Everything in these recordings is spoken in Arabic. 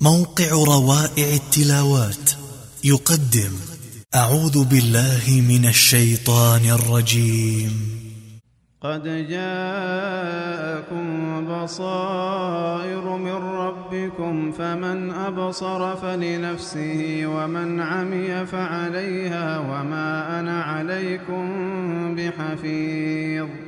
موقع روائع التلاوات يقدم أعوذ بالله من الشيطان الرجيم. قد جاءكم بصائر من ربكم فمن أبصر فلنفسه ومن عمي فعليها وما أنا عليكم بحفيظ.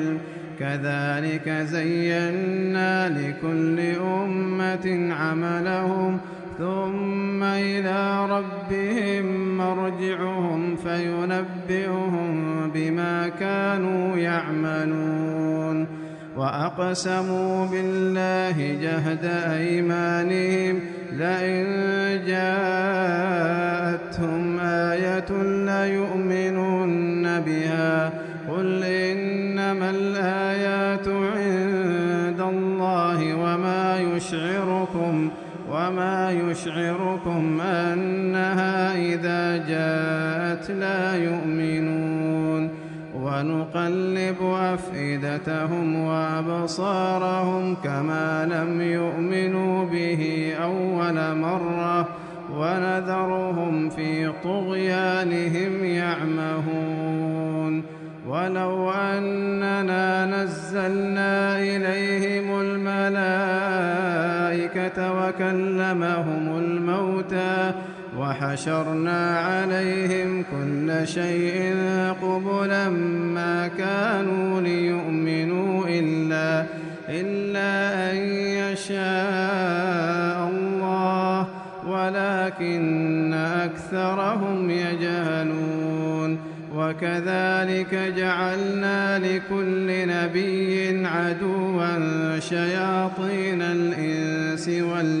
كذلك زينا لكل أمة عملهم ثم إلى ربهم مرجعهم فينبئهم بما كانوا يعملون. وأقسموا بالله جهد أيمانهم لئن جاءتهم آية ليؤمنن بها. قل إنما الآيات يشعركم وما يشعركم أنها إذا جاءت لا يؤمنون ونقلب أفئدتهم وأبصارهم كما لم يؤمنوا به أول مرة ونذرهم في طغيانهم يعمهون ولو أننا نزلنا إليهم وكلمهم الموتى وحشرنا عليهم كل شيء قبلا ما كانوا ليؤمنوا إلا إلا أن يشاء الله ولكن أكثرهم يجهلون. وكذلك جعلنا لكل نبي عدوا شياطين الإنس والجن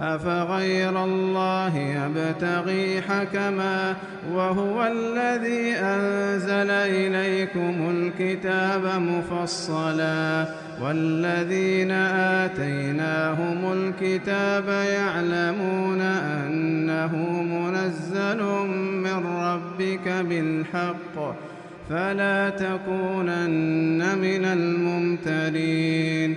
أفغير الله يبتغي حكما وهو الذي أنزل إليكم الكتاب مفصلا والذين آتيناهم الكتاب يعلمون أنه منزل من ربك بالحق فلا تكونن من الممترين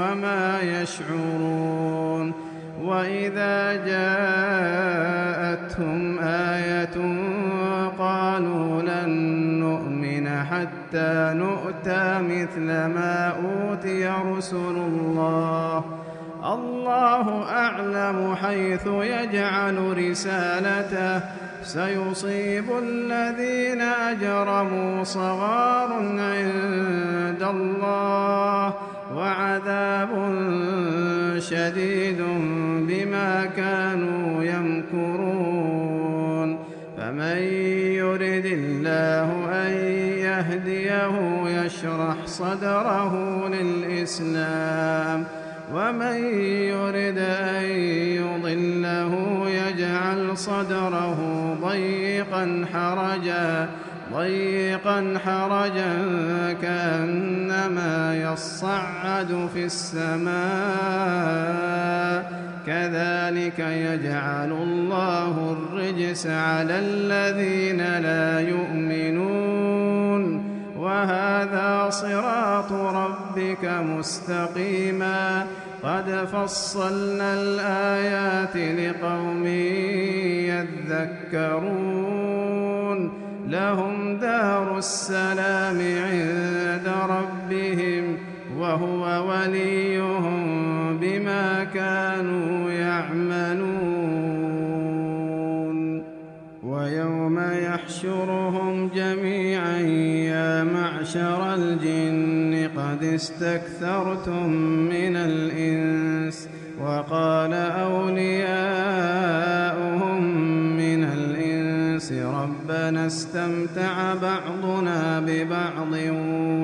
وما يشعرون وإذا جاءتهم آية قالوا لن نؤمن حتى نؤتى مثل ما أوتي رسل الله. الله أعلم حيث يجعل رسالته. سيصيب الذين أجرموا صغار عند الله. وعذاب شديد بما كانوا يمكرون. فمن يرد الله أن يهديه يشرح صدره للإسلام. ومن يرد أن يضله يجعل صدره ضيقا حرجا ضيقا حرجا كأنما يصعد في السماء كذلك يجعل الله الرجس على الذين لا يؤمنون. وهذا صراط ربك مستقيما. قد فصلنا الآيات لقوم يذكرون. لهم دار السلام عند وهو وليهم بما كانوا يعملون. ويوم يحشرهم جميعا يا معشر الجن قد استكثرتم من الإنس وقال أولياؤهم من الإنس ربنا استمتع بعضنا ببعض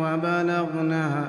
وبلغنا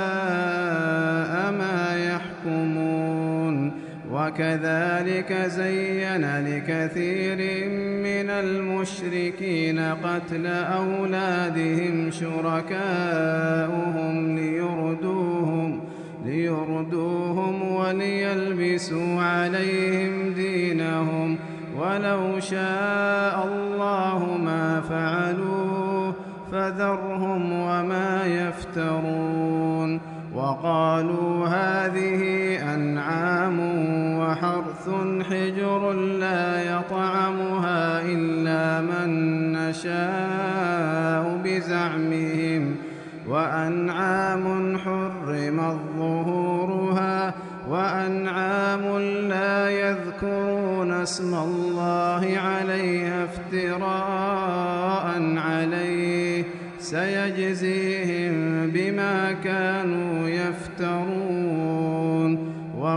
وكذلك زين لكثير من المشركين قتل أولادهم شركاؤهم ليردوهم ليردوهم وليلبسوا عليهم دينهم. ولو شاء الله ما فعلوه فذرهم وما يفترون. وقالوا هذه أنعام وحرث حجر لا يطعمها إلا من نشاء بزعمهم وأنعام حرمت ظهورها وأنعام لا يذكرون اسم الله عليها افتراء عليه سيجزيهم بما كانوا